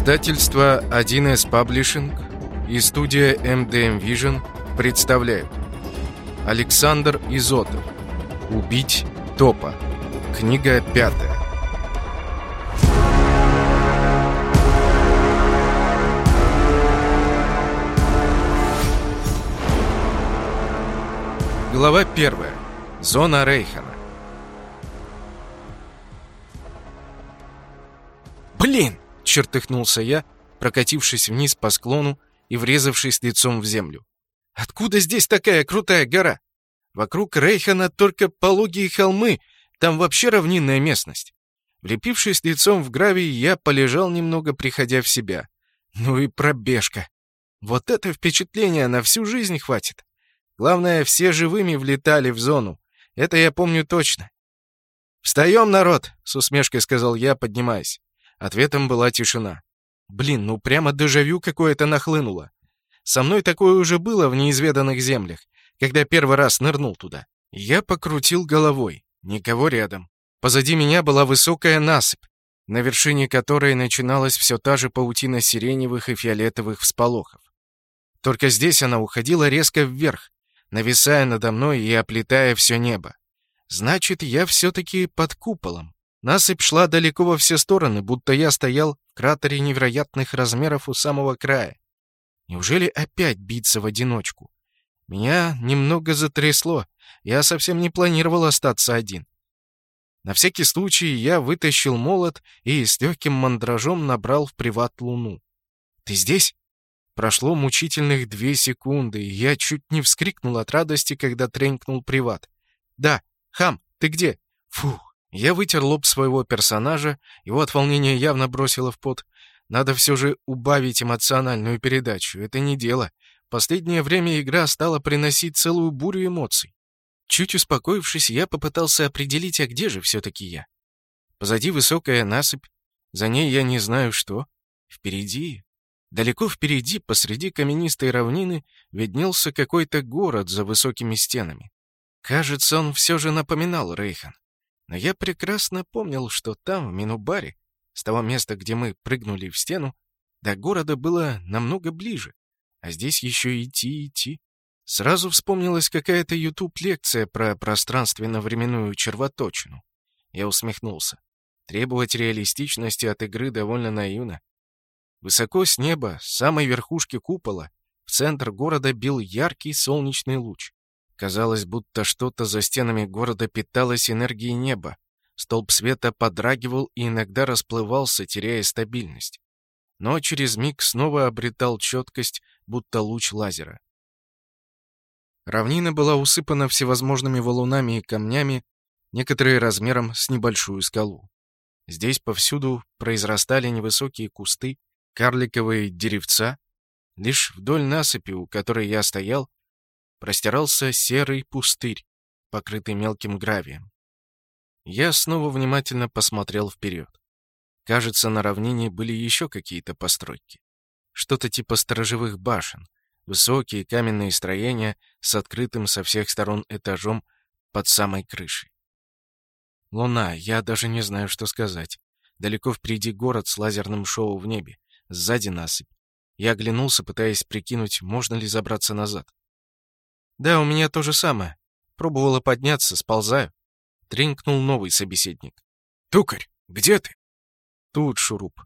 Издательство 1С Publishing и студия MDM Vision представляют. Александр Изотов. «Убить топа» Книга пятая. Глава первая. Зона Рейхана чертыхнулся я, прокатившись вниз по склону и врезавшись лицом в землю. «Откуда здесь такая крутая гора? Вокруг Рейхана только пологие холмы, там вообще равнинная местность». Влепившись лицом в гравий, я полежал немного, приходя в себя. Ну и пробежка. Вот это впечатление на всю жизнь хватит. Главное, все живыми влетали в зону. Это я помню точно. «Встаем, народ!» — с усмешкой сказал я, поднимаясь. Ответом была тишина. Блин, ну прямо дежавю какое-то нахлынуло. Со мной такое уже было в неизведанных землях, когда первый раз нырнул туда. Я покрутил головой. Никого рядом. Позади меня была высокая насыпь, на вершине которой начиналась все та же паутина сиреневых и фиолетовых всполохов. Только здесь она уходила резко вверх, нависая надо мной и оплетая все небо. Значит, я все-таки под куполом. Насыпь шла далеко во все стороны, будто я стоял в кратере невероятных размеров у самого края. Неужели опять биться в одиночку? Меня немного затрясло. Я совсем не планировал остаться один. На всякий случай я вытащил молот и с легким мандражом набрал в приват луну. «Ты здесь?» Прошло мучительных две секунды, и я чуть не вскрикнул от радости, когда тренькнул приват. «Да, хам, ты где?» «Фух, я вытер лоб своего персонажа, его от волнения явно бросило в пот. Надо все же убавить эмоциональную передачу, это не дело. Последнее время игра стала приносить целую бурю эмоций. Чуть успокоившись, я попытался определить, а где же все-таки я. Позади высокая насыпь, за ней я не знаю что. Впереди, далеко впереди, посреди каменистой равнины, виднелся какой-то город за высокими стенами. Кажется, он все же напоминал Рейхан. Но я прекрасно помнил, что там, в Минубаре, с того места, где мы прыгнули в стену, до города было намного ближе. А здесь еще идти идти. Сразу вспомнилась какая-то YouTube-лекция про пространственно-временную червоточину. Я усмехнулся. Требовать реалистичности от игры довольно наивно. Высоко с неба, с самой верхушки купола, в центр города бил яркий солнечный луч. Казалось, будто что-то за стенами города питалось энергией неба. Столб света подрагивал и иногда расплывался, теряя стабильность. Но через миг снова обретал четкость, будто луч лазера. Равнина была усыпана всевозможными валунами и камнями, некоторые размером с небольшую скалу. Здесь повсюду произрастали невысокие кусты, карликовые деревца. Лишь вдоль насыпи, у которой я стоял, простирался серый пустырь, покрытый мелким гравием. Я снова внимательно посмотрел вперед. Кажется, на равнине были еще какие-то постройки. Что-то типа сторожевых башен, высокие каменные строения с открытым со всех сторон этажом под самой крышей. Луна, я даже не знаю, что сказать. Далеко впереди город с лазерным шоу в небе, сзади насыпь. Я оглянулся, пытаясь прикинуть, можно ли забраться назад. «Да, у меня то же самое. Пробовала подняться, сползаю». Тренькнул новый собеседник. «Тукарь, где ты?» «Тут, Шуруп».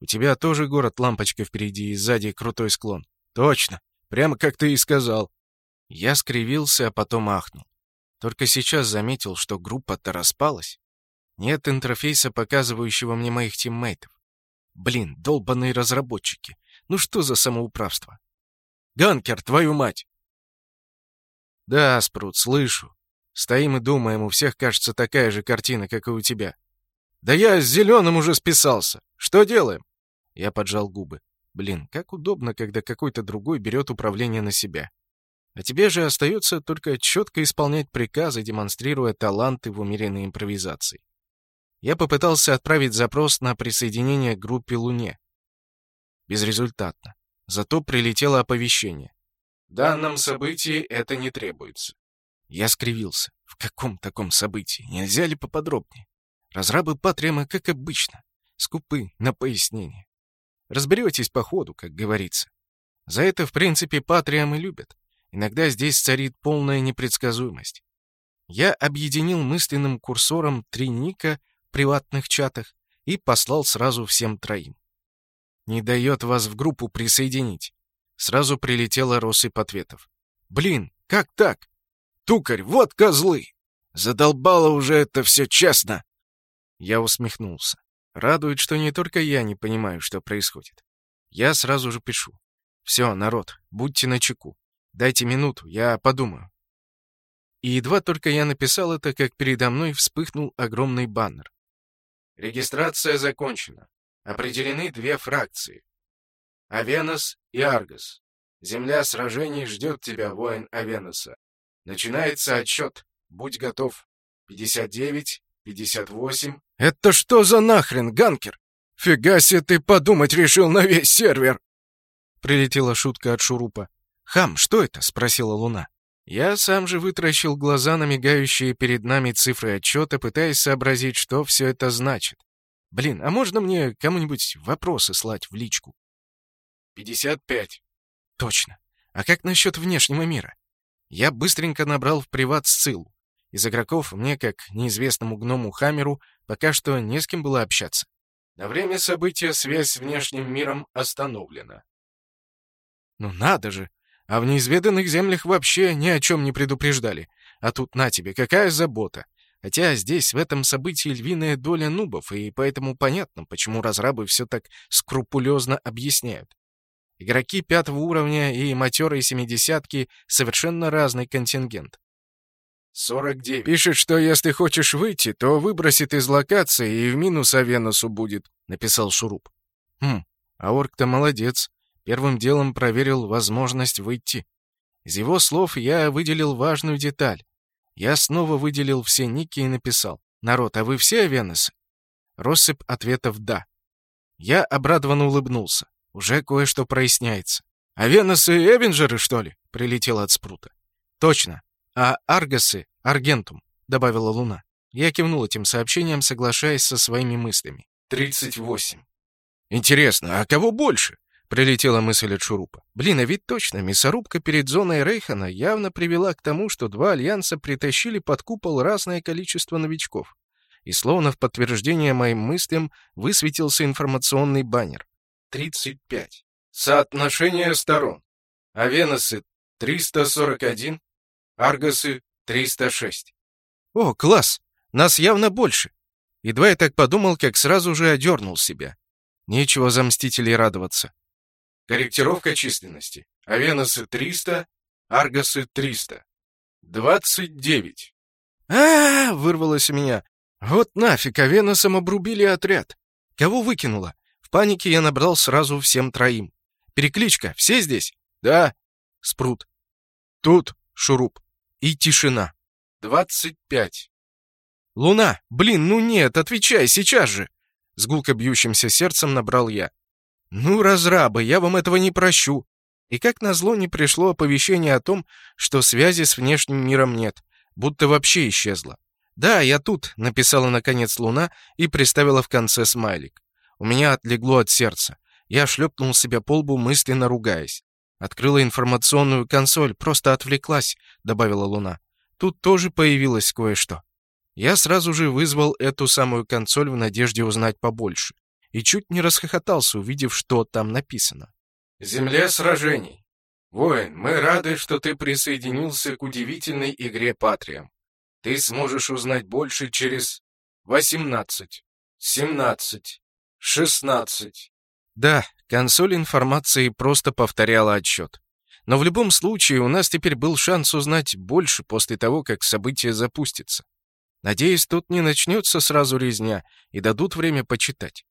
«У тебя тоже город-лампочка впереди и сзади крутой склон». «Точно, прямо как ты и сказал». Я скривился, а потом ахнул. Только сейчас заметил, что группа-то распалась. Нет интерфейса, показывающего мне моих тиммейтов. Блин, долбаные разработчики. Ну что за самоуправство? «Ганкер, твою мать!» «Да, Спрут, слышу. Стоим и думаем, у всех, кажется, такая же картина, как и у тебя». «Да я с зеленым уже списался. Что делаем?» Я поджал губы. Блин, как удобно, когда какой-то другой берет управление на себя. А тебе же остается только четко исполнять приказы, демонстрируя таланты в умеренной импровизации. Я попытался отправить запрос на присоединение к группе Луне. Безрезультатно. Зато прилетело оповещение данном событии это не требуется. Я скривился. В каком таком событии? Нельзя ли поподробнее? Разрабы Патриама, как обычно, скупы на пояснение. Разберетесь по ходу, как говорится. За это, в принципе, Патриам любят. Иногда здесь царит полная непредсказуемость. Я объединил мысленным курсором три ника в приватных чатах и послал сразу всем троим. «Не дает вас в группу присоединить». Сразу прилетела россыпь ответов. «Блин, как так? Тукарь, вот козлы! Задолбало уже это все честно!» Я усмехнулся. Радует, что не только я не понимаю, что происходит. Я сразу же пишу. «Все, народ, будьте начеку. Дайте минуту, я подумаю». И едва только я написал это, как передо мной вспыхнул огромный баннер. Регистрация закончена. Определены две фракции. Авенос и Аргос. Земля сражений ждет тебя, воин Авеноса. Начинается отсчет. Будь готов. 59, 58. Это что за нахрен, ганкер? Фига себе ты подумать решил на весь сервер. Прилетела шутка от шурупа. «Хам, что это?» — спросила Луна. Я сам же вытращил глаза на мигающие перед нами цифры отчета, пытаясь сообразить, что все это значит. Блин, а можно мне кому-нибудь вопросы слать в личку? «Пятьдесят пять». Точно. А как насчет внешнего мира? Я быстренько набрал в приват ссылу. Из игроков мне, как неизвестному гному Хамеру, пока что не с кем было общаться. На время события связь с внешним миром остановлена. Ну надо же! А в неизведанных землях вообще ни о чем не предупреждали. А тут на тебе, какая забота! Хотя здесь, в этом событии, львиная доля нубов, и поэтому понятно, почему разрабы все так скрупулезно объясняют. Игроки пятого уровня и матерые семидесятки — совершенно разный контингент. 49. Пишет, что если хочешь выйти, то выбросит из локации и в минус Авенусу будет, написал Шуруп. Хм, а орк-то молодец. Первым делом проверил возможность выйти. Из его слов я выделил важную деталь. Я снова выделил все ники и написал. «Народ, а вы все Авенесы?» Россыпь ответов «да». Я обрадованно улыбнулся. Уже кое-что проясняется. «Авенесы и Эвенджеры, что ли?» — прилетел от спрута. «Точно. А Аргасы — Аргентум», — добавила Луна. Я кивнул этим сообщением, соглашаясь со своими мыслями. «Тридцать восемь». «Интересно, а кого больше?» Прилетела мысль от Шурупа. Блин, а ведь точно, мясорубка перед зоной Рейхана явно привела к тому, что два альянса притащили под купол разное количество новичков. И словно в подтверждение моим мыслям высветился информационный баннер. 35. Соотношение сторон. Авеносы 341, Аргосы 306. О, класс! Нас явно больше. Едва я так подумал, как сразу же одернул себя. Нечего за мстителей радоваться. Корректировка численности. Авеносы 300, Аргосы 300. 29. А, -а, -а вырвалось у меня. Вот нафиг, Авеносом обрубили отряд. Кого выкинуло? Панике я набрал сразу всем троим. Перекличка, все здесь? Да. Спрут. Тут шуруп. И тишина. 25. Луна, блин, ну нет, отвечай сейчас же. С гулко бьющимся сердцем набрал я. «Ну, разрабы, я вам этого не прощу!» И как назло не пришло оповещение о том, что связи с внешним миром нет, будто вообще исчезла. «Да, я тут», — написала наконец Луна и приставила в конце смайлик. У меня отлегло от сердца. Я шлепнул себя по лбу, мысленно ругаясь. «Открыла информационную консоль, просто отвлеклась», — добавила Луна. «Тут тоже появилось кое-что». Я сразу же вызвал эту самую консоль в надежде узнать побольше и чуть не расхохотался, увидев, что там написано. «Земля сражений. Воин, мы рады, что ты присоединился к удивительной игре Патриам. Ты сможешь узнать больше через 18, 17, 16». Да, консоль информации просто повторяла отсчет. Но в любом случае у нас теперь был шанс узнать больше после того, как событие запустится. Надеюсь, тут не начнется сразу резня и дадут время почитать.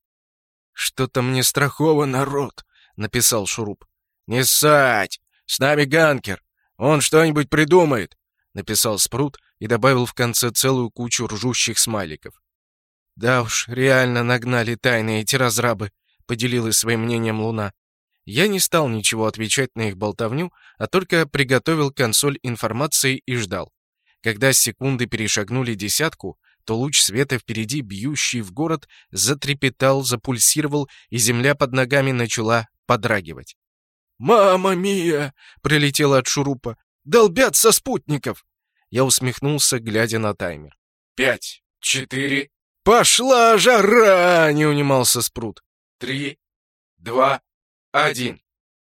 «Что-то мне страхово, народ», — написал Шуруп. «Не ссать! С нами ганкер! Он что-нибудь придумает!» — написал Спрут и добавил в конце целую кучу ржущих смайликов. «Да уж, реально нагнали тайны эти разрабы», — поделилась своим мнением Луна. Я не стал ничего отвечать на их болтовню, а только приготовил консоль информации и ждал. Когда секунды перешагнули десятку, то луч света впереди, бьющий в город, затрепетал, запульсировал, и земля под ногами начала подрагивать. «Мама мия!» — прилетело от шурупа. «Долбят со спутников!» Я усмехнулся, глядя на таймер. «Пять, четыре...» «Пошла жара!» — не унимался Спрут. «Три, два, один...»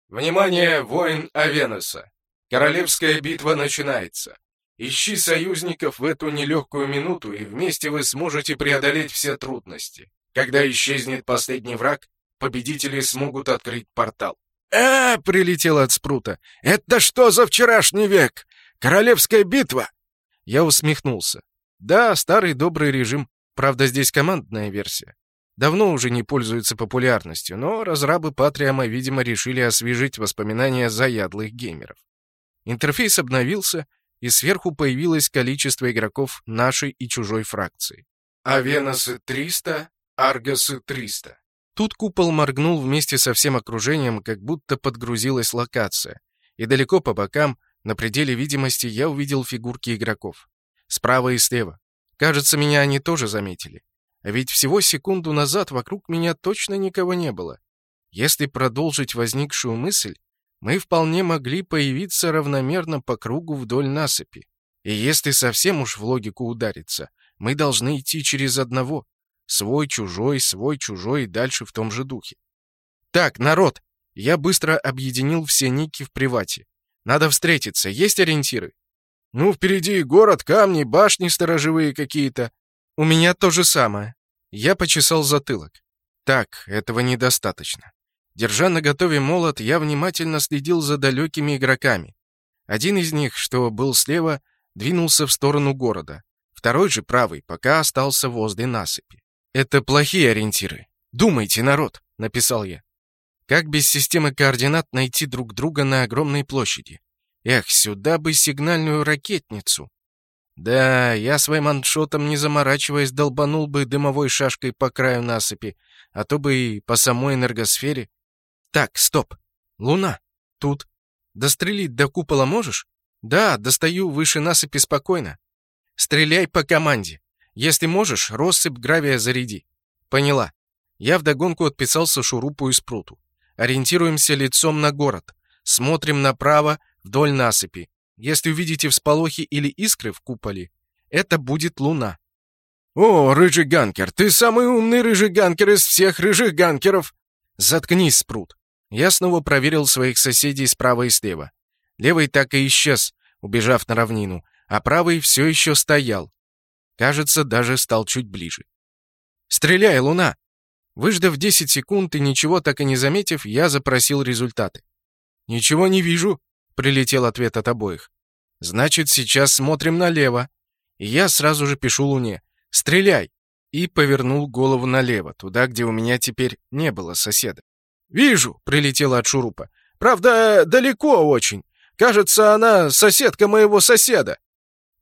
«Внимание, воин Авенуса! Королевская битва начинается. Ищи союзников в эту нелегкую минуту, и вместе вы сможете преодолеть все трудности. Когда исчезнет последний враг, победители смогут открыть портал. «Э!» — прилетело от спрута. «Это что за вчерашний век? Королевская битва?» Я усмехнулся. «Да, старый добрый режим. Правда, здесь командная версия. Давно уже не пользуется популярностью, но разрабы Патриама, видимо, решили освежить воспоминания заядлых геймеров. Интерфейс обновился, и сверху появилось количество игроков нашей и чужой фракции. Авеносы 300, Аргосы 300. Тут купол моргнул вместе со всем окружением, как будто подгрузилась локация. И далеко по бокам, на пределе видимости, я увидел фигурки игроков. Справа и слева. Кажется, меня они тоже заметили. А ведь всего секунду назад вокруг меня точно никого не было. Если продолжить возникшую мысль, мы вполне могли появиться равномерно по кругу вдоль насыпи. И если совсем уж в логику удариться, мы должны идти через одного. Свой, чужой, свой, чужой и дальше в том же духе. Так, народ, я быстро объединил все ники в привате. Надо встретиться, есть ориентиры? Ну, впереди город, камни, башни сторожевые какие-то. У меня то же самое. Я почесал затылок. Так, этого недостаточно. Держа наготове молот, я внимательно следил за далекими игроками. Один из них, что был слева, двинулся в сторону города. Второй же, правый, пока остался возле насыпи. «Это плохие ориентиры. Думайте, народ», — написал я. «Как без системы координат найти друг друга на огромной площади? Эх, сюда бы сигнальную ракетницу». Да, я своим аншотом, не заморачиваясь, долбанул бы дымовой шашкой по краю насыпи, а то бы и по самой энергосфере. Так, стоп. Луна. Тут. Дострелить до купола можешь? Да, достаю выше насыпи спокойно. Стреляй по команде. Если можешь, россыпь гравия заряди. Поняла. Я вдогонку отписался шурупу и спруту. Ориентируемся лицом на город. Смотрим направо, вдоль насыпи. Если увидите всполохи или искры в куполе, это будет луна. «О, рыжий ганкер, ты самый умный рыжий ганкер из всех рыжих ганкеров!» «Заткнись, спрут!» Я снова проверил своих соседей справа и слева. Левый так и исчез, убежав на равнину, а правый все еще стоял. Кажется, даже стал чуть ближе. «Стреляй, Луна!» Выждав 10 секунд и ничего так и не заметив, я запросил результаты. «Ничего не вижу», — прилетел ответ от обоих. «Значит, сейчас смотрим налево». И я сразу же пишу Луне «Стреляй!» и повернул голову налево, туда, где у меня теперь не было соседа. «Вижу!» — прилетело от шурупа. «Правда, далеко очень. Кажется, она соседка моего соседа».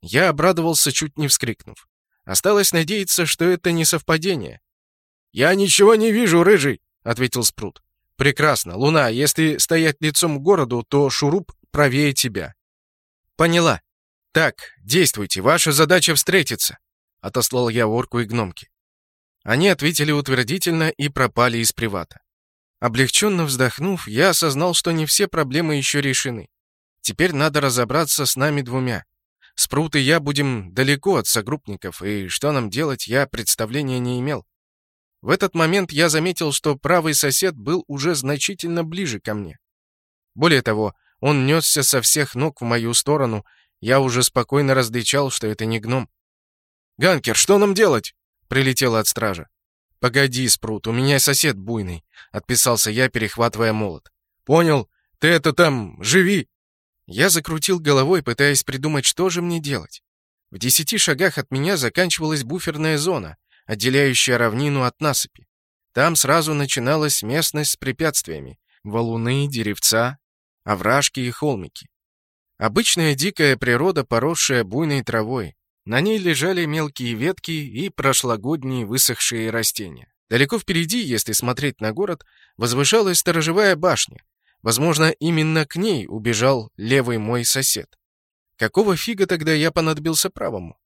Я обрадовался, чуть не вскрикнув. Осталось надеяться, что это не совпадение. «Я ничего не вижу, рыжий!» — ответил Спрут. «Прекрасно. Луна, если стоять лицом к городу, то шуруп правее тебя». «Поняла. Так, действуйте. Ваша задача встретиться», — отослал я орку и гномки. Они ответили утвердительно и пропали из привата. Облегченно вздохнув, я осознал, что не все проблемы еще решены. Теперь надо разобраться с нами двумя. Спрут и я будем далеко от согруппников, и что нам делать, я представления не имел. В этот момент я заметил, что правый сосед был уже значительно ближе ко мне. Более того, он несся со всех ног в мою сторону, я уже спокойно различал, что это не гном. «Ганкер, что нам делать?» — прилетело от стража. «Погоди, Спрут, у меня сосед буйный», — отписался я, перехватывая молот. «Понял. Ты это там, живи!» Я закрутил головой, пытаясь придумать, что же мне делать. В десяти шагах от меня заканчивалась буферная зона, отделяющая равнину от насыпи. Там сразу начиналась местность с препятствиями — валуны, деревца, овражки и холмики. Обычная дикая природа, поросшая буйной травой, на ней лежали мелкие ветки и прошлогодние высохшие растения. Далеко впереди, если смотреть на город, возвышалась сторожевая башня. Возможно, именно к ней убежал левый мой сосед. Какого фига тогда я понадобился правому?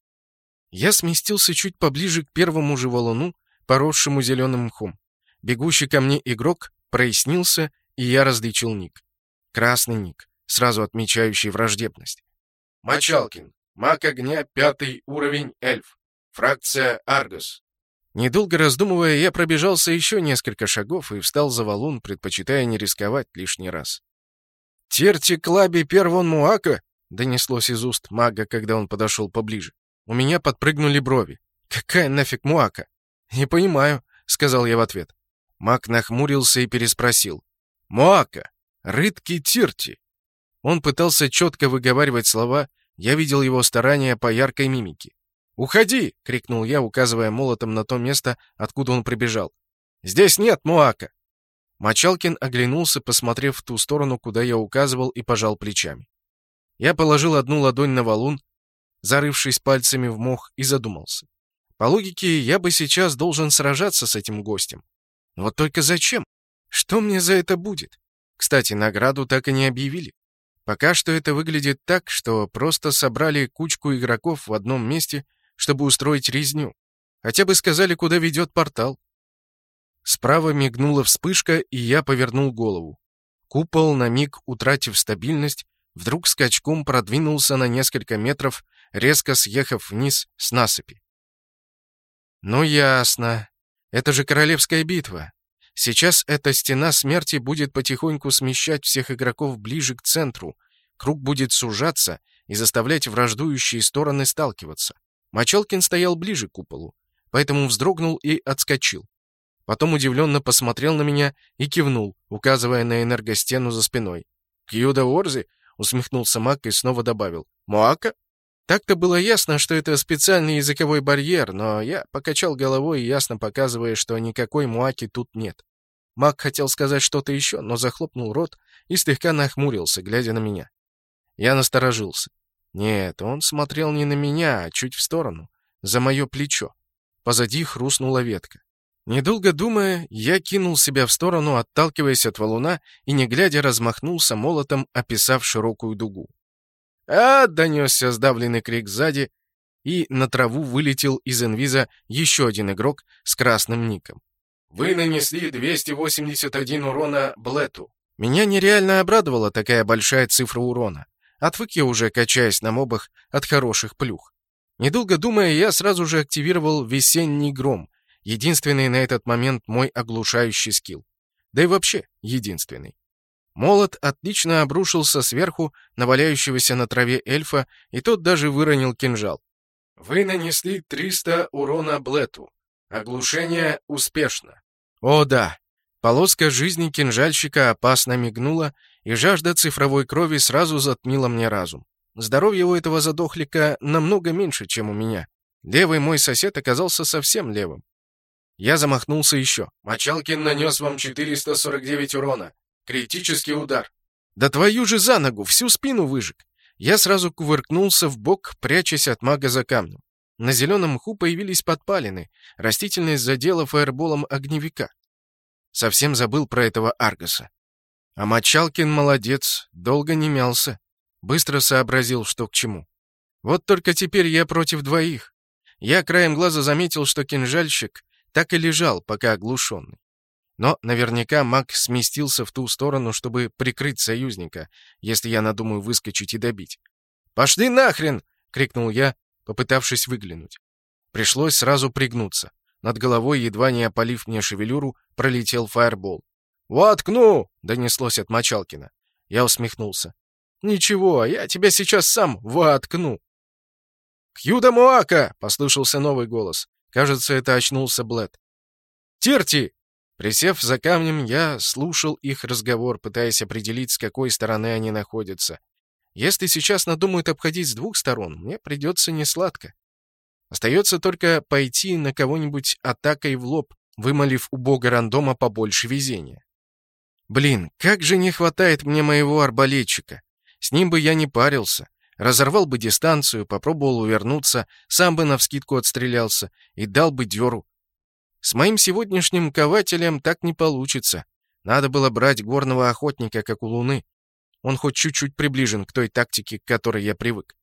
Я сместился чуть поближе к первому же валуну, поросшему зеленым мхом. Бегущий ко мне игрок прояснился, и я различил ник. Красный ник, сразу отмечающий враждебность. Мочалкин. Маг огня, пятый уровень, эльф. Фракция Аргос. Недолго раздумывая, я пробежался еще несколько шагов и встал за валун, предпочитая не рисковать лишний раз. «Терти клаби первон муака!» — донеслось из уст мага, когда он подошел поближе. У меня подпрыгнули брови. «Какая нафиг муака?» «Не понимаю», — сказал я в ответ. Маг нахмурился и переспросил. «Муака! Рытки Тирти!» Он пытался четко выговаривать слова, я видел его старания по яркой мимике. «Уходи!» — крикнул я, указывая молотом на то место, откуда он прибежал. «Здесь нет Муака!» Мочалкин оглянулся, посмотрев в ту сторону, куда я указывал, и пожал плечами. Я положил одну ладонь на валун, зарывшись пальцами в мох, и задумался. По логике, я бы сейчас должен сражаться с этим гостем. Вот только зачем? Что мне за это будет? Кстати, награду так и не объявили. Пока что это выглядит так, что просто собрали кучку игроков в одном месте, чтобы устроить резню. Хотя бы сказали, куда ведет портал. Справа мигнула вспышка, и я повернул голову. Купол, на миг утратив стабильность, вдруг скачком продвинулся на несколько метров, резко съехав вниз с насыпи. «Ну, ясно. Это же королевская битва. Сейчас эта стена смерти будет потихоньку смещать всех игроков ближе к центру, круг будет сужаться и заставлять враждующие стороны сталкиваться. Мочалкин стоял ближе к куполу, поэтому вздрогнул и отскочил. Потом удивленно посмотрел на меня и кивнул, указывая на энергостену за спиной. «Кьюда Орзи?» — усмехнулся Мак и снова добавил. «Моака?» Так-то было ясно, что это специальный языковой барьер, но я покачал головой, ясно показывая, что никакой муаки тут нет. Мак хотел сказать что-то еще, но захлопнул рот и слегка нахмурился, глядя на меня. Я насторожился. Нет, он смотрел не на меня, а чуть в сторону, за мое плечо. Позади хрустнула ветка. Недолго думая, я кинул себя в сторону, отталкиваясь от валуна, и, не глядя, размахнулся молотом, описав широкую дугу. «А!» — донесся сдавленный крик сзади, и на траву вылетел из инвиза еще один игрок с красным ником. «Вы нанесли 281 урона Блету». Меня нереально обрадовала такая большая цифра урона. Отвык я уже, качаясь на мобах, от хороших плюх. Недолго думая, я сразу же активировал весенний гром, единственный на этот момент мой оглушающий скилл. Да и вообще, единственный. Молот отлично обрушился сверху на валяющегося на траве эльфа, и тот даже выронил кинжал. Вы нанесли 300 урона Блету. Оглушение успешно. О да! Полоска жизни кинжальщика опасно мигнула, и жажда цифровой крови сразу затмила мне разум. Здоровье у этого задохлика намного меньше, чем у меня. Левый мой сосед оказался совсем левым. Я замахнулся еще. Мочалкин нанес вам 449 урона. Критический удар. Да твою же за ногу, всю спину выжег. Я сразу кувыркнулся в бок, прячась от мага за камнем. На зеленом мху появились подпалины, растительность задела фаерболом огневика. Совсем забыл про этого Аргоса. А Мочалкин молодец, долго не мялся. Быстро сообразил, что к чему. Вот только теперь я против двоих. Я краем глаза заметил, что кинжальщик так и лежал, пока оглушенный. Но наверняка маг сместился в ту сторону, чтобы прикрыть союзника, если я надумаю выскочить и добить. «Пошли нахрен!» — крикнул я, попытавшись выглянуть. Пришлось сразу пригнуться. Над головой, едва не опалив мне шевелюру, пролетел фаербол. «Воткну!» — донеслось от Мочалкина. Я усмехнулся. «Ничего, я тебя сейчас сам воткну!» «Кьюда Муака!» — послышался новый голос. Кажется, это очнулся Блэд. «Тирти!» Присев за камнем, я слушал их разговор, пытаясь определить, с какой стороны они находятся. Если сейчас надумают обходить с двух сторон, мне придется несладко. Остается только пойти на кого-нибудь атакой в лоб, вымолив у бога рандома побольше везения. Блин, как же не хватает мне моего арбалетчика. С ним бы я не парился. Разорвал бы дистанцию, попробовал увернуться, сам бы навскидку отстрелялся и дал бы дёру. С моим сегодняшним кователем так не получится. Надо было брать горного охотника, как у Луны. Он хоть чуть-чуть приближен к той тактике, к которой я привык.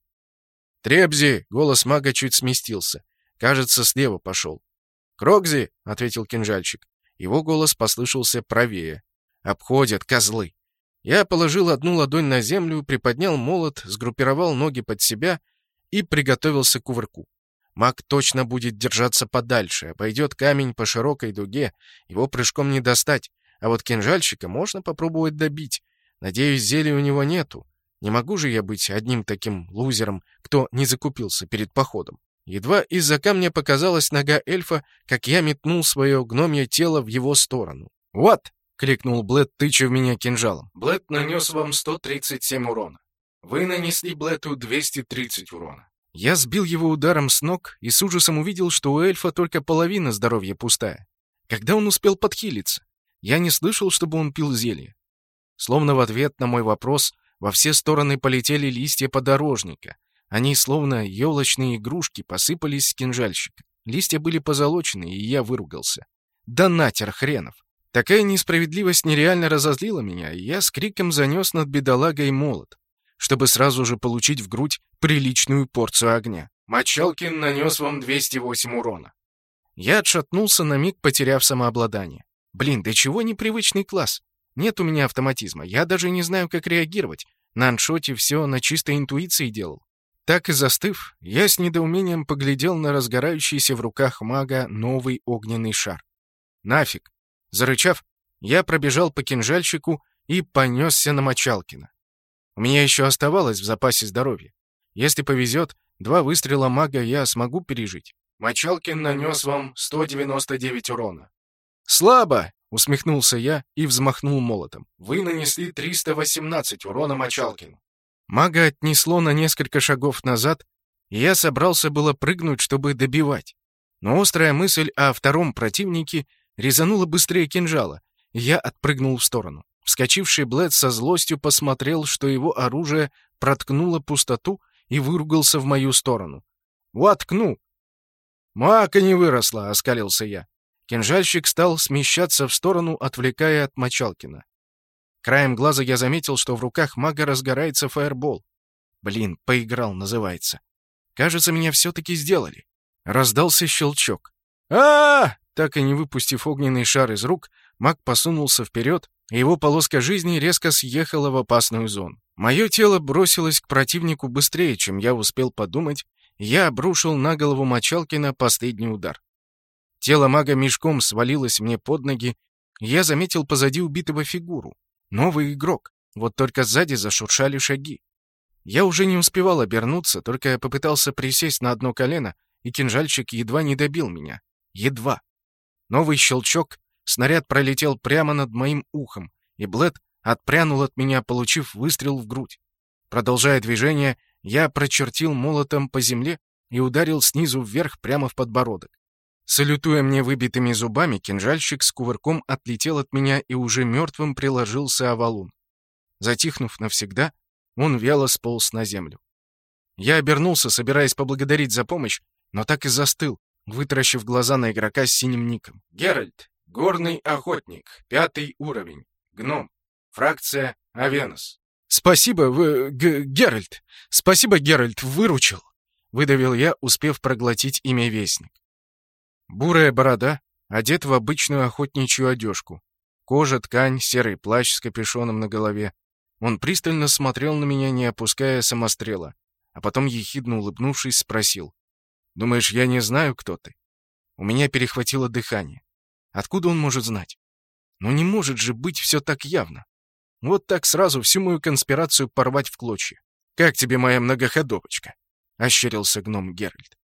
«Требзи!» — голос мага чуть сместился. Кажется, слева пошел. «Крокзи!» — ответил кинжальщик. Его голос послышался правее. «Обходят, козлы!» Я положил одну ладонь на землю, приподнял молот, сгруппировал ноги под себя и приготовился к кувырку. Маг точно будет держаться подальше, обойдет камень по широкой дуге, его прыжком не достать, а вот кинжальщика можно попробовать добить. Надеюсь, зелья у него нету. Не могу же я быть одним таким лузером, кто не закупился перед походом. Едва из-за камня показалась нога эльфа, как я метнул свое гномье тело в его сторону. «Вот!» — крикнул Блэд, тыча в меня кинжалом. Блэд нанес вам 137 урона. Вы нанесли Блэду 230 урона. Я сбил его ударом с ног и с ужасом увидел, что у эльфа только половина здоровья пустая. Когда он успел подхилиться? Я не слышал, чтобы он пил зелье. Словно в ответ на мой вопрос во все стороны полетели листья подорожника. Они, словно елочные игрушки, посыпались с кинжальщика. Листья были позолочены, и я выругался. Да натер хренов! Такая несправедливость нереально разозлила меня, и я с криком занес над бедолагой молот, чтобы сразу же получить в грудь приличную порцию огня. Мочалкин нанес вам 208 урона. Я отшатнулся на миг, потеряв самообладание. Блин, да чего непривычный класс? Нет у меня автоматизма, я даже не знаю, как реагировать. На аншоте все на чистой интуиции делал. Так и застыв, я с недоумением поглядел на разгорающийся в руках мага новый огненный шар. Нафиг! Зарычав, я пробежал по кинжальщику и понесся на Мочалкина. У меня еще оставалось в запасе здоровья. Если повезет, два выстрела мага я смогу пережить. Мочалкин нанес вам 199 урона. «Слабо!» — усмехнулся я и взмахнул молотом. «Вы нанесли 318 урона Мочалкину». Мага отнесло на несколько шагов назад, и я собрался было прыгнуть, чтобы добивать. Но острая мысль о втором противнике резанула быстрее кинжала, и я отпрыгнул в сторону. Вскочивший Блэд со злостью посмотрел, что его оружие проткнуло пустоту и выругался в мою сторону. «Воткну!» «Мака не выросла!» — оскалился я. Кинжальщик стал смещаться в сторону, отвлекая от Мочалкина. Краем глаза я заметил, что в руках мага разгорается фаербол. Блин, поиграл, называется. Кажется, меня все-таки сделали. Раздался щелчок. а, -а, Так и не выпустив огненный шар из рук, маг посунулся вперед, и его полоска жизни резко съехала в опасную зону. Мое тело бросилось к противнику быстрее, чем я успел подумать, я обрушил на голову Мочалкина последний удар. Тело мага мешком свалилось мне под ноги, я заметил позади убитого фигуру. Новый игрок. Вот только сзади зашуршали шаги. Я уже не успевал обернуться, только попытался присесть на одно колено, и кинжальчик едва не добил меня. Едва. Новый щелчок, снаряд пролетел прямо над моим ухом, и Блэд отпрянул от меня, получив выстрел в грудь. Продолжая движение, я прочертил молотом по земле и ударил снизу вверх прямо в подбородок. Салютуя мне выбитыми зубами, кинжальщик с кувырком отлетел от меня и уже мертвым приложился о валун. Затихнув навсегда, он вяло сполз на землю. Я обернулся, собираясь поблагодарить за помощь, но так и застыл, вытаращив глаза на игрока с синим ником. «Геральт, горный охотник, пятый уровень, гном, фракция Авенос». «Спасибо, вы, Г Геральт! Спасибо, Геральт, выручил!» — выдавил я, успев проглотить имя Вестник. Бурая борода, одет в обычную охотничью одежку. Кожа, ткань, серый плащ с капюшоном на голове. Он пристально смотрел на меня, не опуская самострела, а потом, ехидно улыбнувшись, спросил. «Думаешь, я не знаю, кто ты?» У меня перехватило дыхание. Откуда он может знать? Ну не может же быть все так явно. Вот так сразу всю мою конспирацию порвать в клочья. «Как тебе моя многоходовочка?» — ощерился гном Геральт.